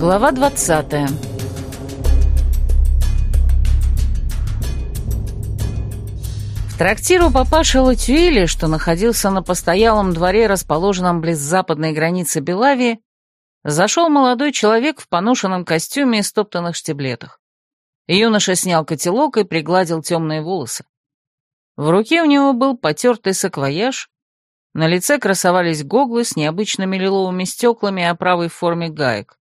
Глава 20 В трактир у папаши Латюили, что находился на постоялом дворе, расположенном близ западной границы Белавии, зашел молодой человек в поношенном костюме и стоптанных штиблетах. Юноша снял котелок и пригладил темные волосы. В руке у него был потертый саквояж, на лице красовались гоглы с необычными лиловыми стеклами и оправой в форме гаек.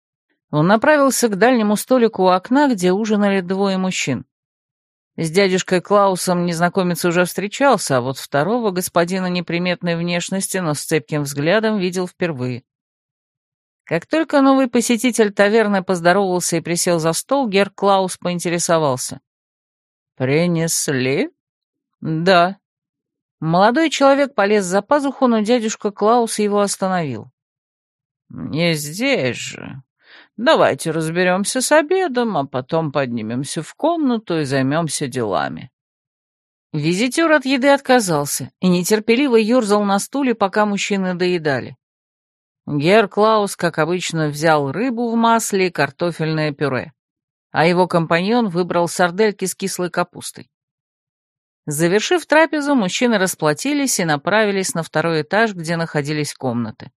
Он направился к дальнему столику у окна, где ужинали двое мужчин. С дядюшкой Клаусом незнакомец уже встречался, а вот второго господина неприметной внешности, но с цепким взглядом видел впервые. Как только новый посетитель таверны поздоровался и присел за стол, Гер Клаус поинтересовался. «Принесли?» «Да», Молодой человек полез за пазуху, но дядюшка Клаус его остановил. «Не здесь же. Давайте разберемся с обедом, а потом поднимемся в комнату и займемся делами». Визитер от еды отказался и нетерпеливо ерзал на стуле, пока мужчины доедали. Гер Клаус, как обычно, взял рыбу в масле и картофельное пюре, а его компаньон выбрал сардельки с кислой капустой. Завершив трапезу, мужчины расплатились и направились на второй этаж, где находились комнаты.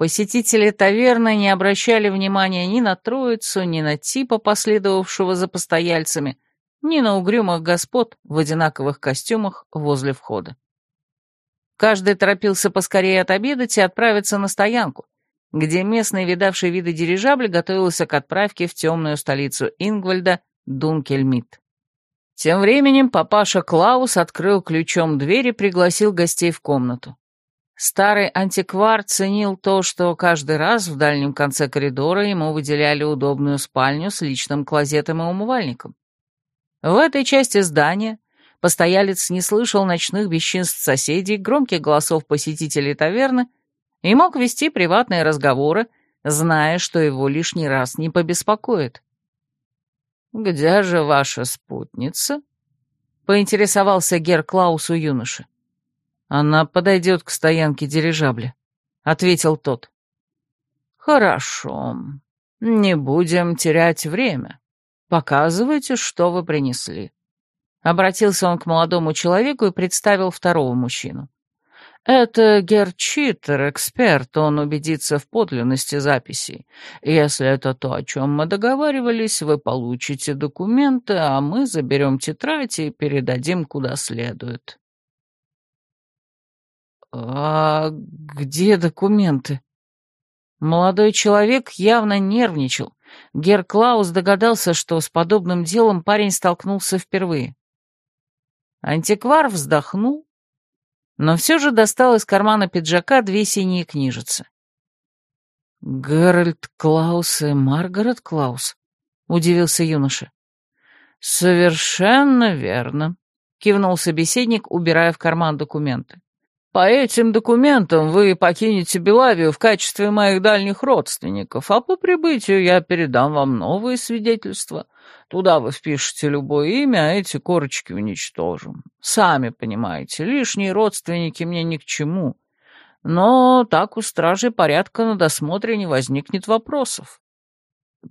Посетители таверны не обращали внимания ни на троицу, ни на типа, последовавшего за постояльцами, ни на угрюмых господ в одинаковых костюмах возле входа. Каждый торопился поскорее отобедать и отправиться на стоянку, где местный видавший виды дирижабль готовился к отправке в темную столицу Ингвальда Дункельмит. Тем временем папаша Клаус открыл ключом дверь и пригласил гостей в комнату. Старый антиквар ценил то, что каждый раз в дальнем конце коридора ему выделяли удобную спальню с личным клозетом и умывальником. В этой части здания постоялец не слышал ночных бесчинств соседей, громких голосов посетителей таверны и мог вести приватные разговоры, зная, что его лишний раз не побеспокоит. «Где же ваша спутница?» — поинтересовался Гер Клаус у юноши. «Она подойдет к стоянке дирижабля», — ответил тот. «Хорошо. Не будем терять время. Показывайте, что вы принесли». Обратился он к молодому человеку и представил второго мужчину. Это Герчитер, эксперт, он убедится в подлинности записей. Если это то, о чем мы договаривались, вы получите документы, а мы заберем тетрадь и передадим куда следует. «А где документы?» Молодой человек явно нервничал. Гер Клаус догадался, что с подобным делом парень столкнулся впервые. Антиквар вздохнул но все же достал из кармана пиджака две синие книжицы. «Геральт Клаус и Маргарет Клаус?» — удивился юноша. «Совершенно верно», — кивнул собеседник, убирая в карман документы. «По этим документам вы покинете Белавию в качестве моих дальних родственников, а по прибытию я передам вам новые свидетельства, Туда вы впишете любое имя, а эти корочки уничтожим. Сами понимаете, лишние родственники мне ни к чему. Но так у стражи порядка на досмотре не возникнет вопросов.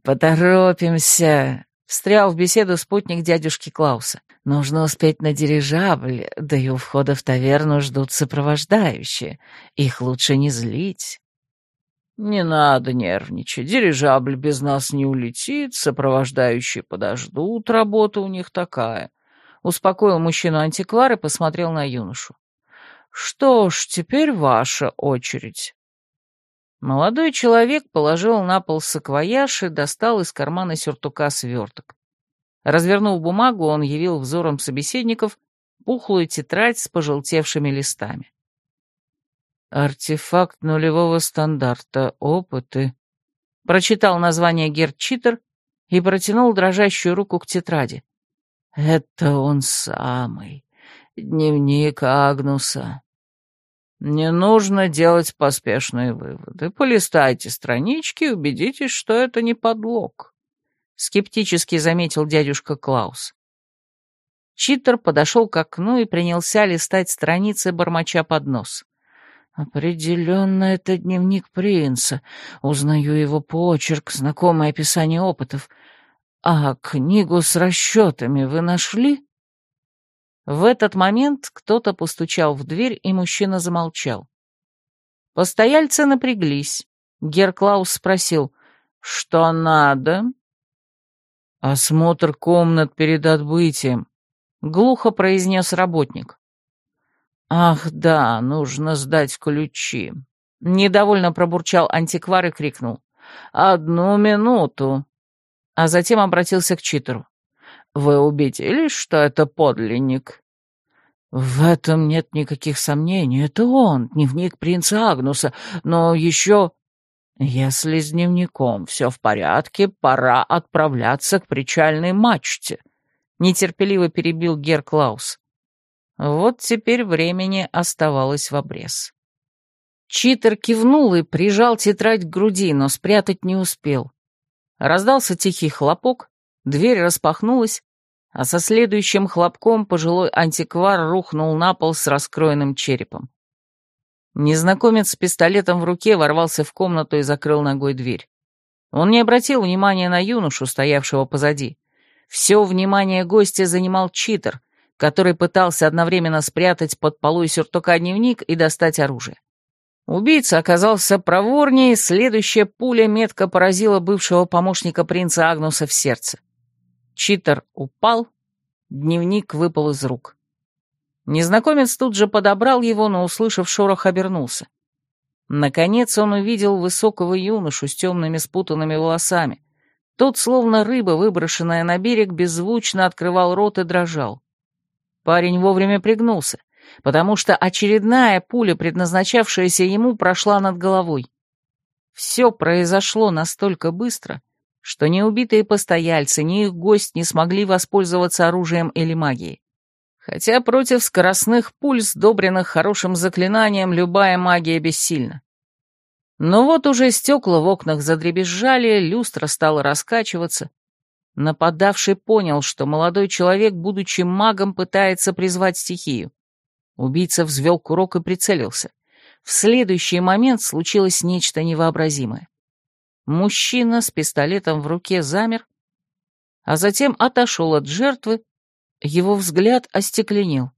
«Поторопимся», — встрял в беседу спутник дядюшки Клауса. «Нужно успеть на дирижабль, да и у входа в таверну ждут сопровождающие. Их лучше не злить». «Не надо нервничать, дирижабль без нас не улетит, сопровождающие подождут, работа у них такая», — успокоил мужчину антиквар и посмотрел на юношу. «Что ж, теперь ваша очередь». Молодой человек положил на пол саквояж и достал из кармана сюртука сверток. Развернув бумагу, он явил взором собеседников пухлую тетрадь с пожелтевшими листами. «Артефакт нулевого стандарта. Опыты». Прочитал название Герчитер и протянул дрожащую руку к тетради. «Это он самый. Дневник Агнуса». «Не нужно делать поспешные выводы. Полистайте странички и убедитесь, что это не подлог», — скептически заметил дядюшка Клаус. Читер подошел к окну и принялся листать страницы, бормоча под нос. Определенно это дневник принца. Узнаю его почерк, знакомое описание опытов. А книгу с расчетами вы нашли? В этот момент кто-то постучал в дверь, и мужчина замолчал. Постояльцы напряглись. Герклаус спросил, что надо? «Осмотр комнат перед отбытием», — глухо произнес работник. «Ах да, нужно сдать ключи», — недовольно пробурчал антиквар и крикнул. «Одну минуту!» А затем обратился к читеру. «Вы убедились, что это подлинник?» «В этом нет никаких сомнений. Это он, дневник принца Агнуса, но еще...» «Если с дневником все в порядке, пора отправляться к причальной мачте», — нетерпеливо перебил Гер Клаус. Вот теперь времени оставалось в обрез. Читер кивнул и прижал тетрадь к груди, но спрятать не успел. Раздался тихий хлопок, дверь распахнулась, а со следующим хлопком пожилой антиквар рухнул на пол с раскроенным черепом. Незнакомец с пистолетом в руке ворвался в комнату и закрыл ногой дверь. Он не обратил внимания на юношу, стоявшего позади. Все внимание гостя занимал читер, который пытался одновременно спрятать под полой сюртука дневник и достать оружие. Убийца оказался проворнее, следующая пуля метко поразила бывшего помощника принца Агнуса в сердце. Читер упал, дневник выпал из рук. Незнакомец тут же подобрал его, но, услышав шорох, обернулся. Наконец он увидел высокого юношу с темными спутанными волосами. Тот, словно рыба, выброшенная на берег, беззвучно открывал рот и дрожал. Парень вовремя пригнулся, потому что очередная пуля, предназначавшаяся ему, прошла над головой. Все произошло настолько быстро, что ни убитые постояльцы, ни их гость не смогли воспользоваться оружием или магией. Хотя против скоростных пуль, сдобренных хорошим заклинанием, любая магия бессильна. Но вот уже стекла в окнах задребезжали, люстра стала раскачиваться. Нападавший понял, что молодой человек, будучи магом, пытается призвать стихию. Убийца взвел курок и прицелился. В следующий момент случилось нечто невообразимое. Мужчина с пистолетом в руке замер, а затем отошел от жертвы его взгляд остекленел.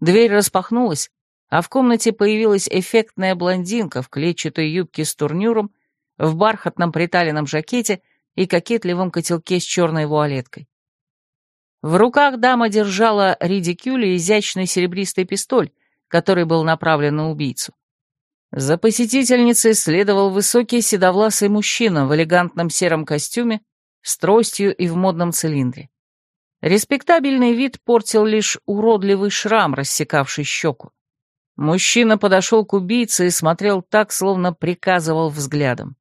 Дверь распахнулась, а в комнате появилась эффектная блондинка в клетчатой юбке с турнюром, в бархатном приталенном жакете и кокетливом котелке с черной вуалеткой. В руках дама держала редикюль и изящный серебристый пистоль, который был направлен на убийцу. За посетительницей следовал высокий седовласый мужчина в элегантном сером костюме, с тростью и в модном цилиндре. Респектабельный вид портил лишь уродливый шрам, рассекавший щеку. Мужчина подошел к убийце и смотрел так, словно приказывал взглядом.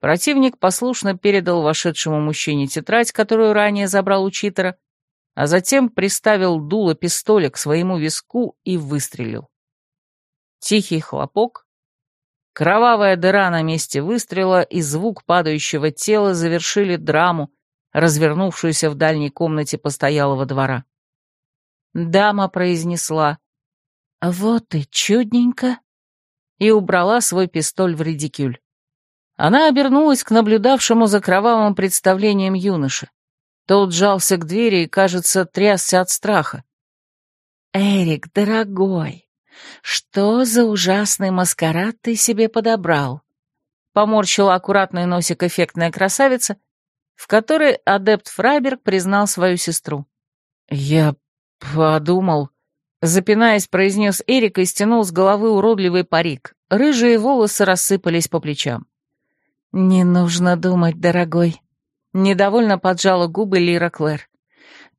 Противник послушно передал вошедшему мужчине тетрадь, которую ранее забрал у читера, а затем приставил дуло пистоля к своему виску и выстрелил. Тихий хлопок, кровавая дыра на месте выстрела и звук падающего тела завершили драму, развернувшуюся в дальней комнате постоялого двора. Дама произнесла «Вот и чудненько!» и убрала свой пистоль в редикюль. Она обернулась к наблюдавшему за кровавым представлением юноше. Тот жался к двери и, кажется, трясся от страха. «Эрик, дорогой, что за ужасный маскарад ты себе подобрал?» Поморщила аккуратный носик эффектная красавица в которой адепт Фрайберг признал свою сестру. «Я подумал...» Запинаясь, произнес Эрик и стянул с головы уродливый парик. Рыжие волосы рассыпались по плечам. «Не нужно думать, дорогой», — недовольно поджала губы Лира Клэр.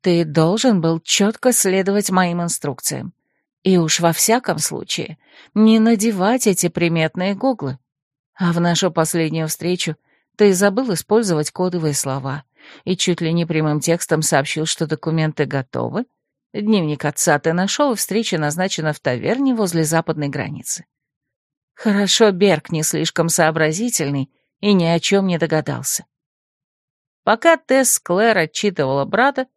«Ты должен был четко следовать моим инструкциям. И уж во всяком случае не надевать эти приметные гуглы. А в нашу последнюю встречу ты забыл использовать кодовые слова и чуть ли не прямым текстом сообщил, что документы готовы. Дневник отца ты нашел, и встреча назначена в таверне возле западной границы. Хорошо, Берг не слишком сообразительный и ни о чем не догадался. Пока Тесс Клэр отчитывала брата,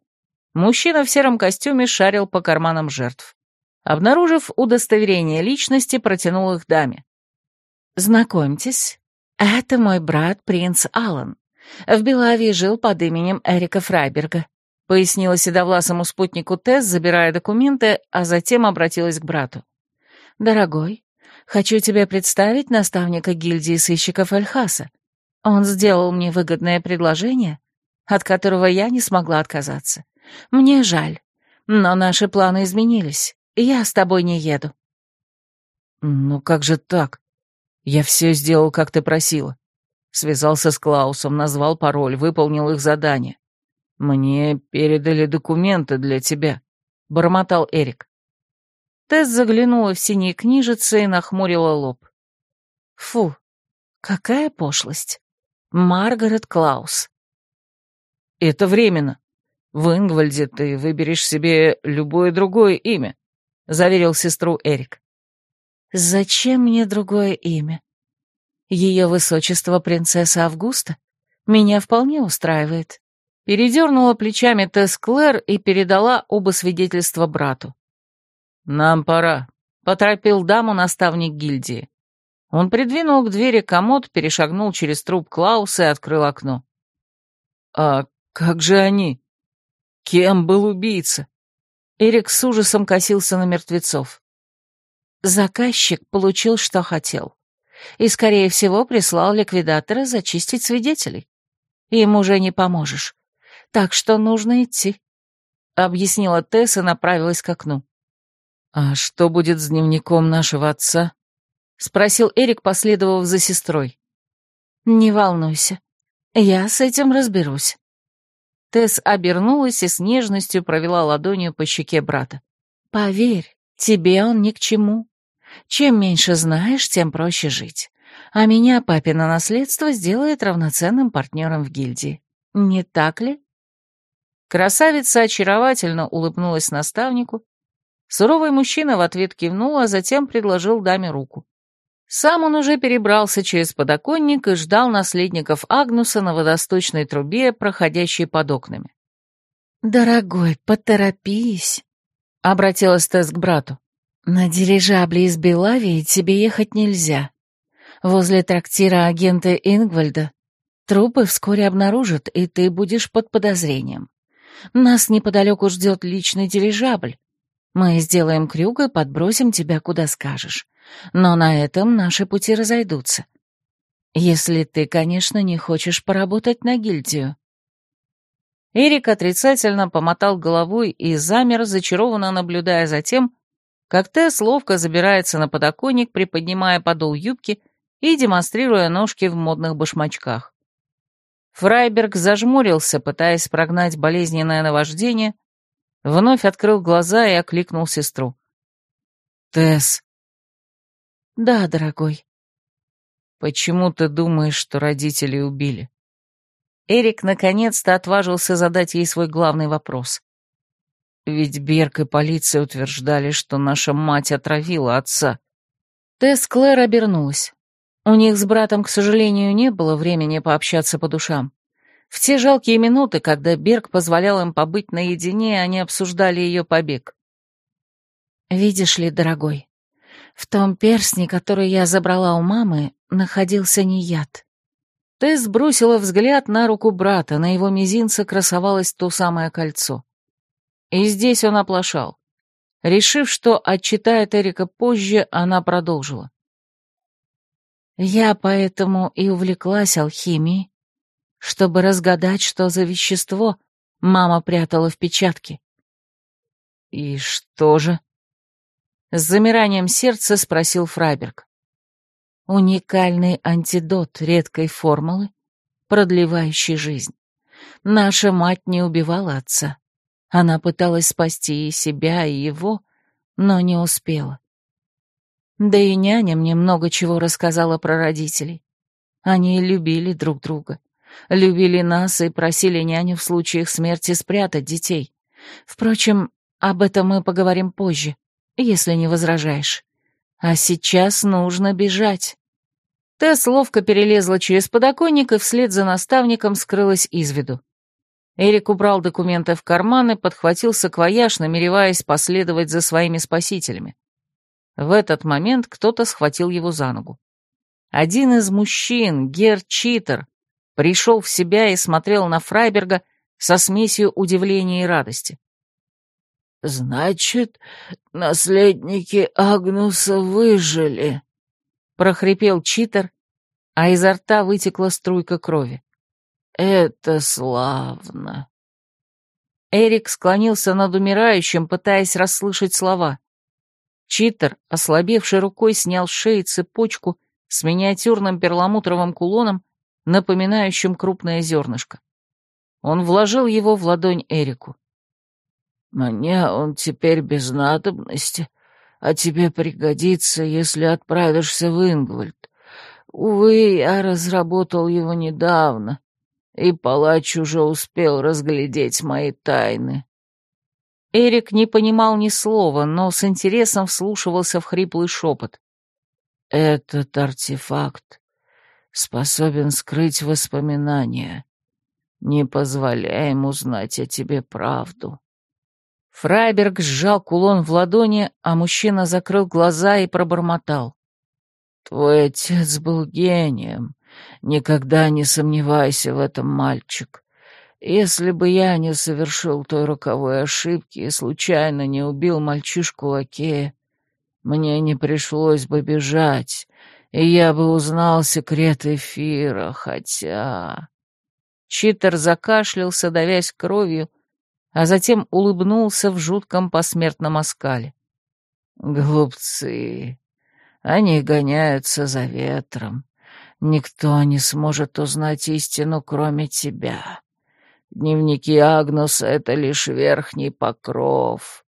мужчина в сером костюме шарил по карманам жертв. Обнаружив удостоверение личности, протянул их даме. «Знакомьтесь, это мой брат принц Аллан. В Белавии жил под именем Эрика Фрайберга», пояснила седовласому спутнику Тесс, забирая документы, а затем обратилась к брату. «Дорогой, хочу тебе представить наставника гильдии сыщиков Эльхаса. Он сделал мне выгодное предложение, от которого я не смогла отказаться. Мне жаль, но наши планы изменились. Я с тобой не еду». «Ну как же так? Я все сделал, как ты просила. Связался с Клаусом, назвал пароль, выполнил их задание. Мне передали документы для тебя», — бормотал Эрик. Тесс заглянула в синие книжицы и нахмурила лоб. «Фу, какая пошлость. Маргарет Клаус». «Это временно. В Ингвальде ты выберешь себе любое другое имя», — заверил сестру Эрик. «Зачем мне другое имя? Ее высочество принцесса Августа меня вполне устраивает». Передернула плечами Тесс Клэр и передала оба свидетельства брату. «Нам пора», — поторопил даму наставник гильдии. Он придвинул к двери комод, перешагнул через труп Клауса и открыл окно. «А как же они? Кем был убийца?» Эрик с ужасом косился на мертвецов. Заказчик получил, что хотел. И, скорее всего, прислал ликвидатора зачистить свидетелей. Им уже не поможешь. Так что нужно идти», — объяснила Тесс и направилась к окну. «А что будет с дневником нашего отца?» — спросил Эрик, последовав за сестрой. «Не волнуйся, я с этим разберусь». Тесс обернулась и с нежностью провела ладонью по щеке брата. «Поверь, тебе он ни к чему. Чем меньше знаешь, тем проще жить. А меня папина наследство сделает равноценным партнером в гильдии. Не так ли?» Красавица очаровательно улыбнулась наставнику Суровый мужчина в ответ кивнул, а затем предложил даме руку. Сам он уже перебрался через подоконник и ждал наследников Агнуса на водосточной трубе, проходящей под окнами. «Дорогой, поторопись», — обратилась Тесс к брату. «На дирижабле из Белавии тебе ехать нельзя. Возле трактира агента Ингвальда трупы вскоре обнаружат, и ты будешь под подозрением. Нас неподалеку ждет личный дирижабль, мы сделаем крюк и подбросим тебя куда скажешь. Но на этом наши пути разойдутся. Если ты, конечно, не хочешь поработать на гильдию». Эрик отрицательно помотал головой и замер, зачарованно наблюдая за тем, как Тесс ловко забирается на подоконник, приподнимая подол юбки и демонстрируя ножки в модных башмачках. Фрайберг зажмурился, пытаясь прогнать болезненное наваждение, Вновь открыл глаза и окликнул сестру. «Тесс». «Да, дорогой». «Почему ты думаешь, что родители убили?» Эрик наконец-то отважился задать ей свой главный вопрос. Ведь Берг и полиция утверждали, что наша мать отравила отца. Тесс Клэр обернулась. У них с братом, к сожалению, не было времени пообщаться по душам. В те жалкие минуты, когда Берг позволял им побыть наедине, они обсуждали ее побег. «Видишь ли, дорогой, в том перстне, который я забрала у мамы, находился не яд». Тесс бросила взгляд на руку брата, на его мизинце красовалось то самое кольцо. И здесь он оплошал. Решив, что отчитает Эрика позже, она продолжила. «Я поэтому и увлеклась алхимией, чтобы разгадать, что за вещество мама прятала в печатке. «И что же?» С замиранием сердца спросил Фрайберг. «Уникальный антидот редкой формулы, продлевающий жизнь. Наша мать не убивала отца. Она пыталась спасти и себя, и его, но не успела. Да и няня мне много чего рассказала про родителей. Они любили друг друга любили нас и просили няню в случае их смерти спрятать детей. Впрочем, об этом мы поговорим позже, если не возражаешь. А сейчас нужно бежать». Тесс ловко перелезла через подоконник и вслед за наставником скрылась из виду. Эрик убрал документы в карман и подхватил саквояж, намереваясь последовать за своими спасителями. В этот момент кто-то схватил его за ногу. Один из мужчин, Гер Читер, пришел в себя и смотрел на Фрайберга со смесью удивления и радости. «Значит, наследники Агнуса выжили», — прохрипел Читер, а изо рта вытекла струйка крови. «Это славно!» Эрик склонился над умирающим, пытаясь расслышать слова. Читер, ослабевший рукой, снял с шеи цепочку с миниатюрным перламутровым кулоном, напоминающим крупное зернышко. Он вложил его в ладонь Эрику. «Мне он теперь без надобности, а тебе пригодится, если отправишься в Ингвальд. Увы, я разработал его недавно, и палач уже успел разглядеть мои тайны». Эрик не понимал ни слова, но с интересом вслушивался в хриплый шепот. «Этот артефакт способен скрыть воспоминания. Не позволяй ему знать о тебе правду». Фрайберг сжал кулон в ладони, а мужчина закрыл глаза и пробормотал. «Твой отец был гением. Никогда не сомневайся в этом, мальчик. Если бы я не совершил той роковой ошибки и случайно не убил мальчишку-лакея, мне не пришлось бы бежать, и я бы узнал секрет эфира, хотя...» Читер закашлялся, давясь кровью, а затем улыбнулся в жутком посмертном оскале. «Глупцы! Они гоняются за ветром. Никто не сможет узнать истину, кроме тебя. Дневники Агнуса — это лишь верхний покров.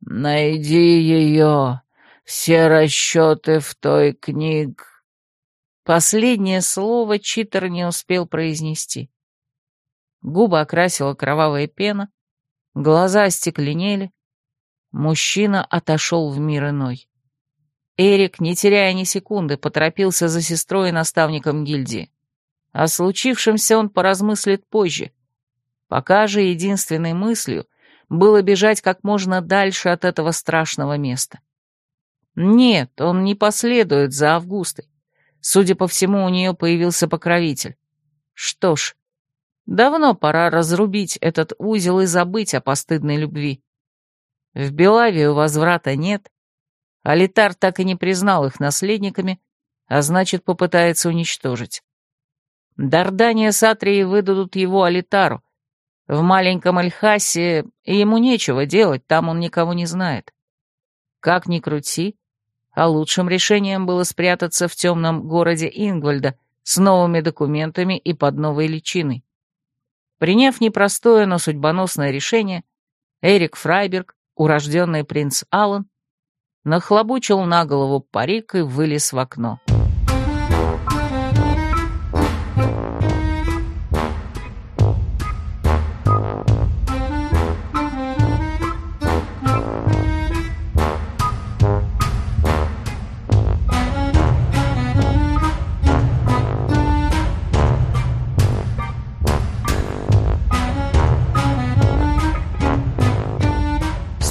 Найди ее, все расчеты в той книг». Последнее слово Читер не успел произнести. Губы окрасила кровавая пена, Глаза остекленели. Мужчина отошел в мир иной. Эрик, не теряя ни секунды, поторопился за сестрой и наставником гильдии. О случившемся он поразмыслит позже. Пока же единственной мыслью было бежать как можно дальше от этого страшного места. Нет, он не последует за Августой. Судя по всему, у нее появился покровитель. Что ж, Давно пора разрубить этот узел и забыть о постыдной любви. В Белавию возврата нет. Алитар так и не признал их наследниками, а значит, попытается уничтожить. Дардания с Атрией выдадут его Алитару. В маленьком Эльхасе ему нечего делать, там он никого не знает. Как ни крути, а лучшим решением было спрятаться в темном городе Ингвальда с новыми документами и под новой личиной. Приняв непростое, но судьбоносное решение, Эрик Фрайберг, урожденный принц Аллан, нахлобучил на голову парик и вылез в окно.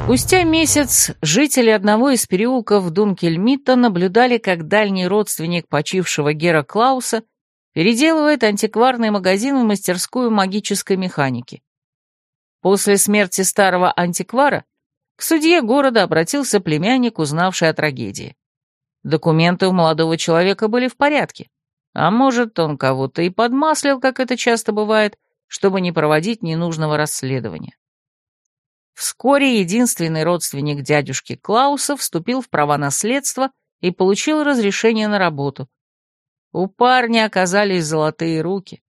Спустя месяц жители одного из переулков Дункельмита наблюдали, как дальний родственник почившего Гера Клауса переделывает антикварный магазин в мастерскую магической механики. После смерти старого антиквара к судье города обратился племянник, узнавший о трагедии. Документы у молодого человека были в порядке, а может, он кого-то и подмаслил, как это часто бывает, чтобы не проводить ненужного расследования. Вскоре единственный родственник дядюшки Клауса вступил в права наследства и получил разрешение на работу. У парня оказались золотые руки.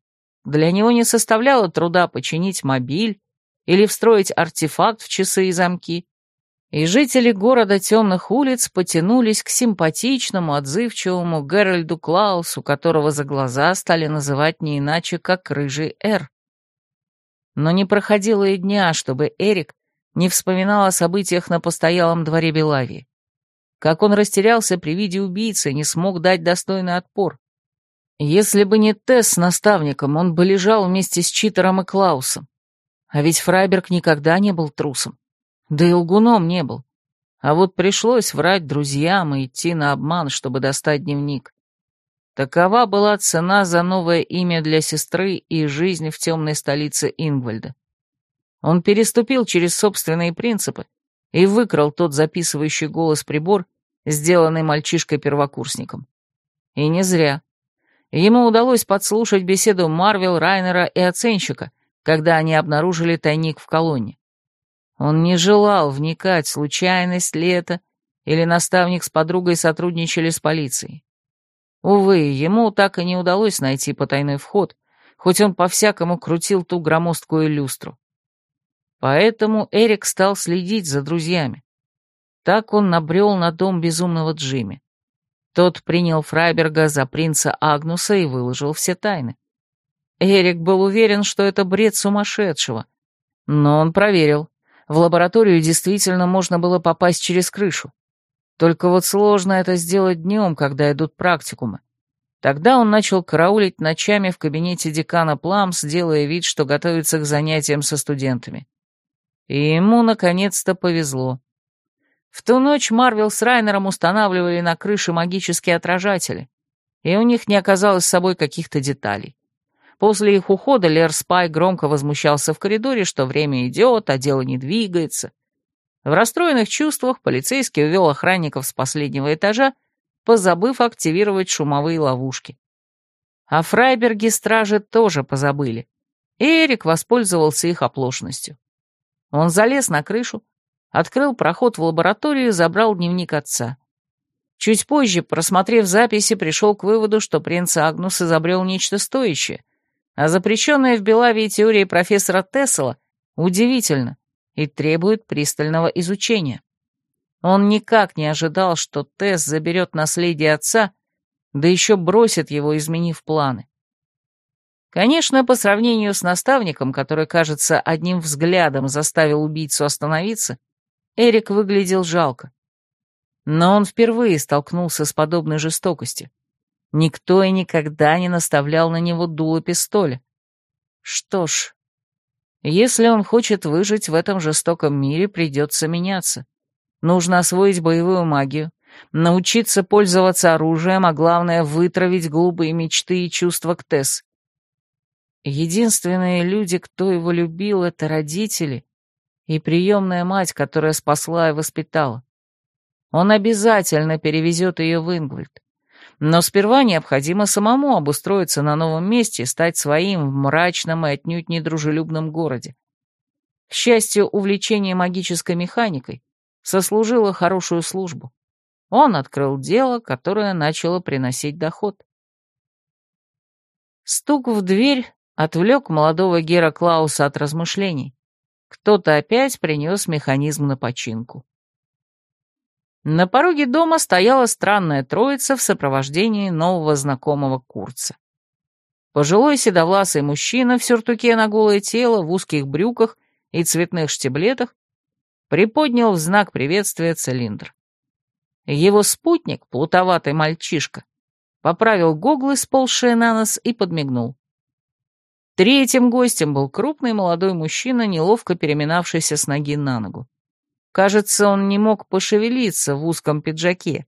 Для него не составляло труда починить мобиль или встроить артефакт в часы и замки. И жители города темных улиц потянулись к симпатичному, отзывчивому Геральду Клаусу, которого за глаза стали называть не иначе, как Рыжий Эр. Но не проходило и дня, чтобы Эрик не вспоминал о событиях на постоялом дворе Белави. Как он растерялся при виде убийцы, не смог дать достойный отпор. Если бы не Тесс с наставником, он бы лежал вместе с Читером и Клаусом. А ведь Фрайберг никогда не был трусом. Да и лгуном не был. А вот пришлось врать друзьям и идти на обман, чтобы достать дневник. Такова была цена за новое имя для сестры и жизнь в темной столице Ингвальда. Он переступил через собственные принципы и выкрал тот записывающий голос прибор, сделанный мальчишкой-первокурсником. И не зря. Ему удалось подслушать беседу Марвел, Райнера и оценщика, когда они обнаружили тайник в колонне. Он не желал вникать, случайность ли это, или наставник с подругой сотрудничали с полицией. Увы, ему так и не удалось найти потайной вход, хоть он по-всякому крутил ту громоздкую люстру. Поэтому Эрик стал следить за друзьями. Так он набрел на дом безумного Джимми. Тот принял Фрайберга за принца Агнуса и выложил все тайны. Эрик был уверен, что это бред сумасшедшего. Но он проверил. В лабораторию действительно можно было попасть через крышу. Только вот сложно это сделать днем, когда идут практикумы. Тогда он начал караулить ночами в кабинете декана Пламс, делая вид, что готовится к занятиям со студентами. И ему наконец-то повезло. В ту ночь Марвел с Райнером устанавливали на крыше магические отражатели, и у них не оказалось с собой каких-то деталей. После их ухода Лер Спай громко возмущался в коридоре, что время идет, а дело не двигается. В расстроенных чувствах полицейский увел охранников с последнего этажа, позабыв активировать шумовые ловушки. О Фрайберге стражи тоже позабыли, и Эрик воспользовался их оплошностью. Он залез на крышу, открыл проход в лабораторию и забрал дневник отца. Чуть позже, просмотрев записи, пришел к выводу, что принц Агнус изобрел нечто стоящее, а запрещенная в Белавии теория профессора Тессела удивительно и требует пристального изучения. Он никак не ожидал, что Тесс заберет наследие отца, да еще бросит его, изменив планы. Конечно, по сравнению с наставником, который, кажется, одним взглядом заставил убийцу остановиться, Эрик выглядел жалко. Но он впервые столкнулся с подобной жестокостью. Никто и никогда не наставлял на него дуло пистоля. Что ж, если он хочет выжить в этом жестоком мире, придется меняться. Нужно освоить боевую магию, научиться пользоваться оружием, а главное — вытравить глупые мечты и чувства к Тесс. Единственные люди, кто его любил, — это родители и приемная мать, которая спасла и воспитала. Он обязательно перевезет ее в Ингвальд. Но сперва необходимо самому обустроиться на новом месте, стать своим в мрачном и отнюдь недружелюбном городе. К счастью, увлечение магической механикой сослужило хорошую службу. Он открыл дело, которое начало приносить доход. Стук в дверь отвлек молодого Гера Клауса от размышлений. Кто-то опять принес механизм на починку. На пороге дома стояла странная троица в сопровождении нового знакомого Курца. Пожилой седовласый мужчина в сюртуке на голое тело, в узких брюках и цветных штиблетах приподнял в знак приветствия цилиндр. Его спутник, плутоватый мальчишка, поправил гоглы, сползшие на нос, и подмигнул. Третьим гостем был крупный молодой мужчина, неловко переминавшийся с ноги на ногу. Кажется, он не мог пошевелиться в узком пиджаке.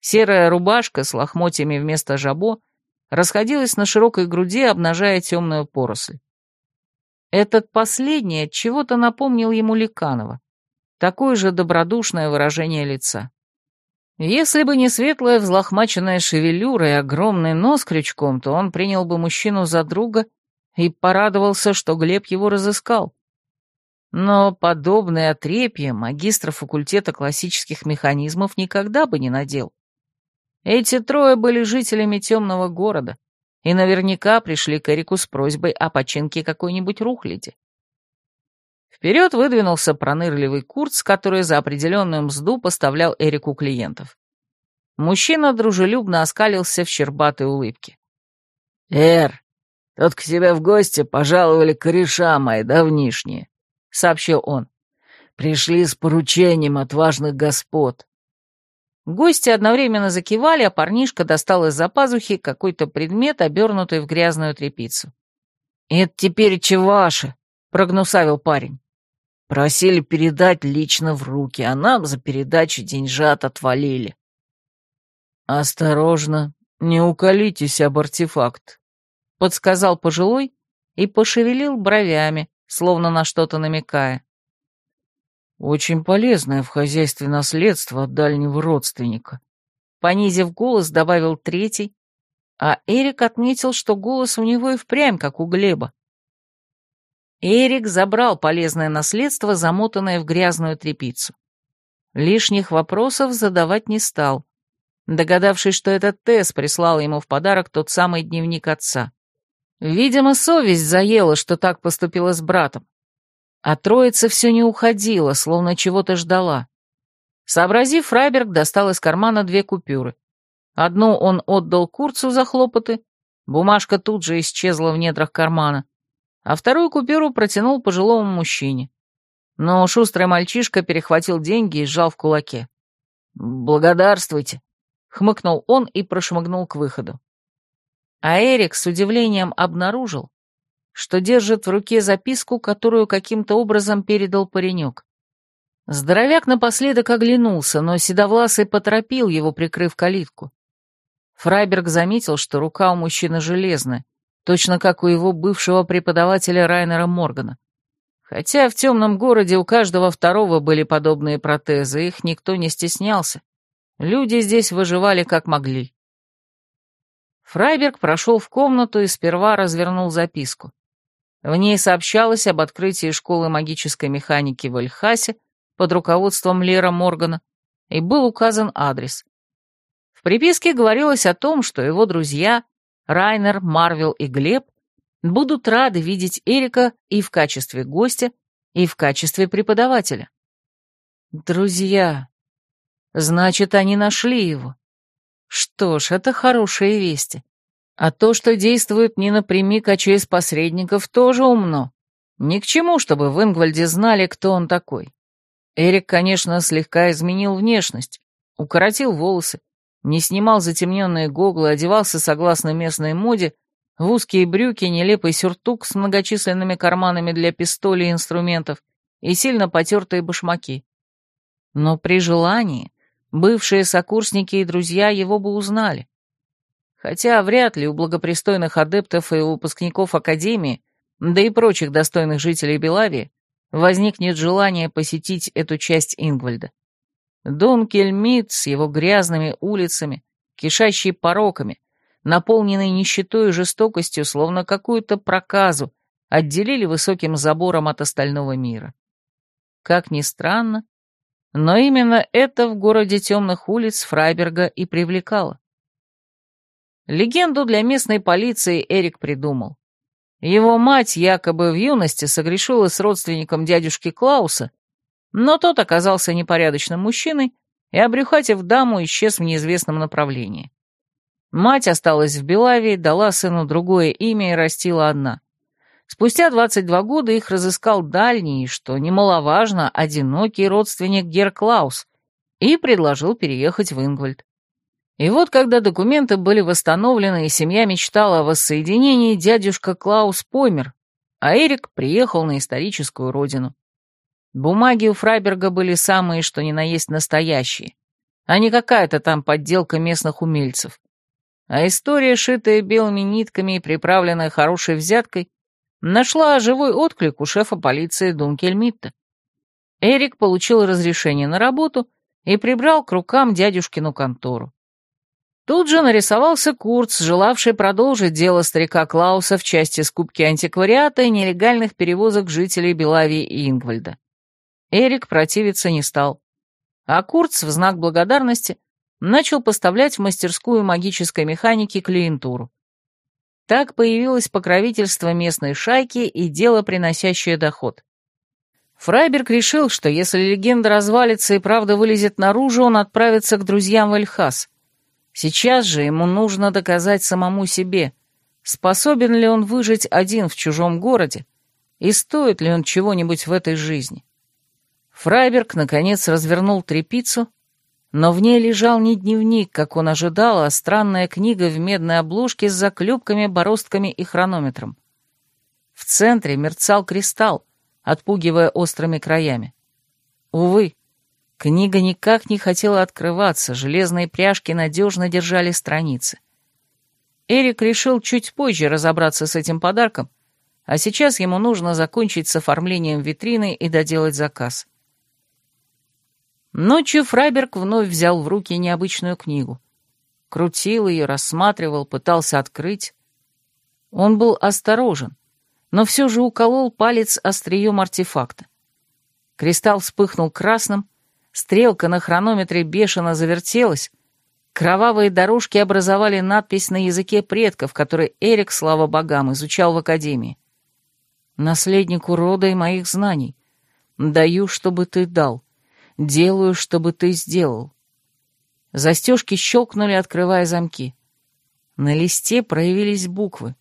Серая рубашка с лохмотьями вместо жабо расходилась на широкой груди, обнажая темную поросль. Этот последний от чего-то напомнил ему Ликанова. Такое же добродушное выражение лица. Если бы не светлая взлохмаченная шевелюра и огромный нос крючком, то он принял бы мужчину за друга и порадовался, что Глеб его разыскал. Но подобное отрепье магистр факультета классических механизмов никогда бы не надел. Эти трое были жителями темного города и наверняка пришли к Эрику с просьбой о починке какой-нибудь рухляди. Вперед выдвинулся пронырливый Курц, который за определенную мзду поставлял Эрику клиентов. Мужчина дружелюбно оскалился в щербатой улыбке. «Эр, «Тут к тебе в гости пожаловали кореша мои давнишние», — сообщил он. «Пришли с поручением от важных господ». Гости одновременно закивали, а парнишка достал из-за пазухи какой-то предмет, обернутый в грязную тряпицу. «Это теперь че ваше?» прогнусавил парень. «Просили передать лично в руки, а нам за передачу деньжат отвалили». «Осторожно, не уколитесь об артефакт», — подсказал пожилой и пошевелил бровями, словно на что-то намекая. «Очень полезное в хозяйстве наследство от дальнего родственника», — понизив голос, добавил третий, а Эрик отметил, что голос у него и впрямь, как у Глеба. Эрик забрал полезное наследство, замотанное в грязную тряпицу. Лишних вопросов задавать не стал, догадавшись, что этот Тесс прислал ему в подарок тот самый дневник отца. Видимо, совесть заела, что так поступила с братом. А троица все не уходила, словно чего-то ждала. Сообразив, Фрайберг достал из кармана две купюры. Одну он отдал Курцу за хлопоты, бумажка тут же исчезла в недрах кармана, а вторую купюру протянул пожилому мужчине. Но шустрый мальчишка перехватил деньги и сжал в кулаке. «Благодарствуйте», — хмыкнул он и прошмыгнул к выходу. А Эрик с удивлением обнаружил, что держит в руке записку, которую каким-то образом передал паренек. Здоровяк напоследок оглянулся, но Седовласый поторопил его, прикрыв калитку. Фрайберг заметил, что рука у мужчины железная, точно как у его бывшего преподавателя Райнера Моргана. Хотя в темном городе у каждого второго были подобные протезы, их никто не стеснялся. Люди здесь выживали как могли. Фрайберг прошел в комнату и сперва развернул записку. В ней сообщалось об открытии школы магической механики в Эльхасе под руководством Лера Моргана, и был указан адрес. В приписке говорилось о том, что его друзья Райнер, Марвел и Глеб будут рады видеть Эрика и в качестве гостя, и в качестве преподавателя. Друзья. Значит, они нашли его. Что ж, это хорошие вести. А то, что действует не напрямик, а через посредников, тоже умно. Ни к чему, чтобы в Ингвальде знали, кто он такой. Эрик, конечно, слегка изменил внешность, укоротил волосы, не снимал затемненные гоглы, одевался согласно местной моде, в узкие брюки, нелепый сюртук с многочисленными карманами для пистолей и инструментов и сильно потертые башмаки. Но при желании бывшие сокурсники и друзья его бы узнали. Хотя вряд ли у благопристойных адептов и выпускников Академии, да и прочих достойных жителей Белавии, возникнет желание посетить эту часть Ингвальда. Дон Кельмит с его грязными улицами, кишащий пороками, наполненный нищетой и жестокостью, словно какую-то проказу, отделили высоким забором от остального мира. Как ни странно, но именно это в городе темных улиц Фрайберга и привлекало. Легенду для местной полиции Эрик придумал. Его мать якобы в юности согрешила с родственником дядюшки Клауса но тот оказался непорядочным мужчиной и, обрюхатив даму, исчез в неизвестном направлении. Мать осталась в Белавии, дала сыну другое имя и растила одна. Спустя 22 года их разыскал дальний, что немаловажно, одинокий родственник Гер Клаус и предложил переехать в Ингвальд. И вот, когда документы были восстановлены и семья мечтала о воссоединении, дядюшка Клаус помер, а Эрик приехал на историческую родину. Бумаги у Фрайберга были самые, что ни на есть настоящие, а не какая-то там подделка местных умельцев. А история, шитая белыми нитками и приправленная хорошей взяткой, нашла живой отклик у шефа полиции Дункельмитта. Эрик получил разрешение на работу и прибрал к рукам дядюшкину контору. Тут же нарисовался Курц, желавший продолжить дело старика Клауса в части скупки антиквариата и нелегальных перевозок жителей Белавии и Ингвальда. Эрик противиться не стал. А Курц в знак благодарности начал поставлять в мастерскую магической механики клиентуру. Так появилось покровительство местной шайки и дело, приносящее доход. Фрайберг решил, что если легенда развалится и правда вылезет наружу, он отправится к друзьям в Эльхас. Сейчас же ему нужно доказать самому себе, способен ли он выжить один в чужом городе и стоит ли он чего-нибудь в этой жизни. Фрайберг, наконец, развернул трепицу, но в ней лежал не дневник, как он ожидал, а странная книга в медной обложке с заклепками, бороздками и хронометром. В центре мерцал кристалл, отпугивая острыми краями. Увы, книга никак не хотела открываться, железные пряжки надежно держали страницы. Эрик решил чуть позже разобраться с этим подарком, а сейчас ему нужно закончить с оформлением витрины и доделать заказ. Ночью Фрайберг вновь взял в руки необычную книгу. Крутил ее, рассматривал, пытался открыть. Он был осторожен, но все же уколол палец острием артефакта. Кристалл вспыхнул красным, стрелка на хронометре бешено завертелась, кровавые дорожки образовали надпись на языке предков, который Эрик, слава богам, изучал в академии. «Наследнику рода и моих знаний. Даю, чтобы ты дал. Делаю, чтобы ты сделал». Застежки щелкнули, открывая замки. На листе проявились буквы.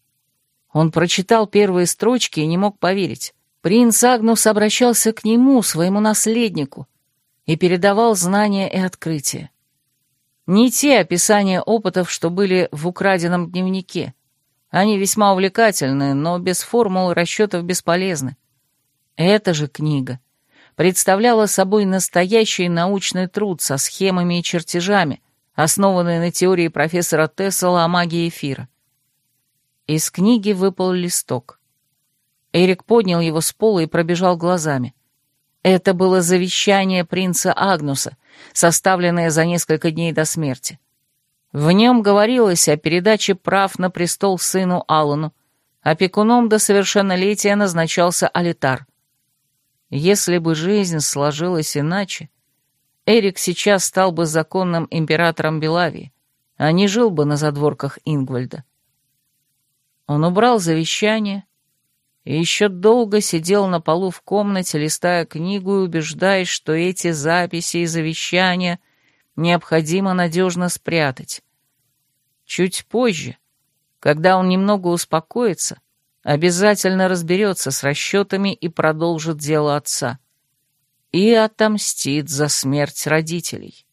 Он прочитал первые строчки и не мог поверить. Принц Агнус обращался к нему, своему наследнику, и передавал знания и открытия. Не те описания опытов, что были в украденном дневнике. Они весьма увлекательны, но без формул и расчетов бесполезны. Эта же книга представляла собой настоящий научный труд со схемами и чертежами, основанный на теории профессора Тессела о магии эфира. Из книги выпал листок. Эрик поднял его с пола и пробежал глазами. Это было завещание принца Агнуса, составленное за несколько дней до смерти. В нем говорилось о передаче прав на престол сыну Аллану, опекуном до совершеннолетия назначался Алитар. Если бы жизнь сложилась иначе, Эрик сейчас стал бы законным императором Белавии, а не жил бы на задворках Ингвальда. Он убрал завещание и еще долго сидел на полу в комнате, листая книгу и убеждаясь, что эти записи и завещания необходимо надежно спрятать. Чуть позже, когда он немного успокоится, обязательно разберется с расчетами и продолжит дело отца. И отомстит за смерть родителей.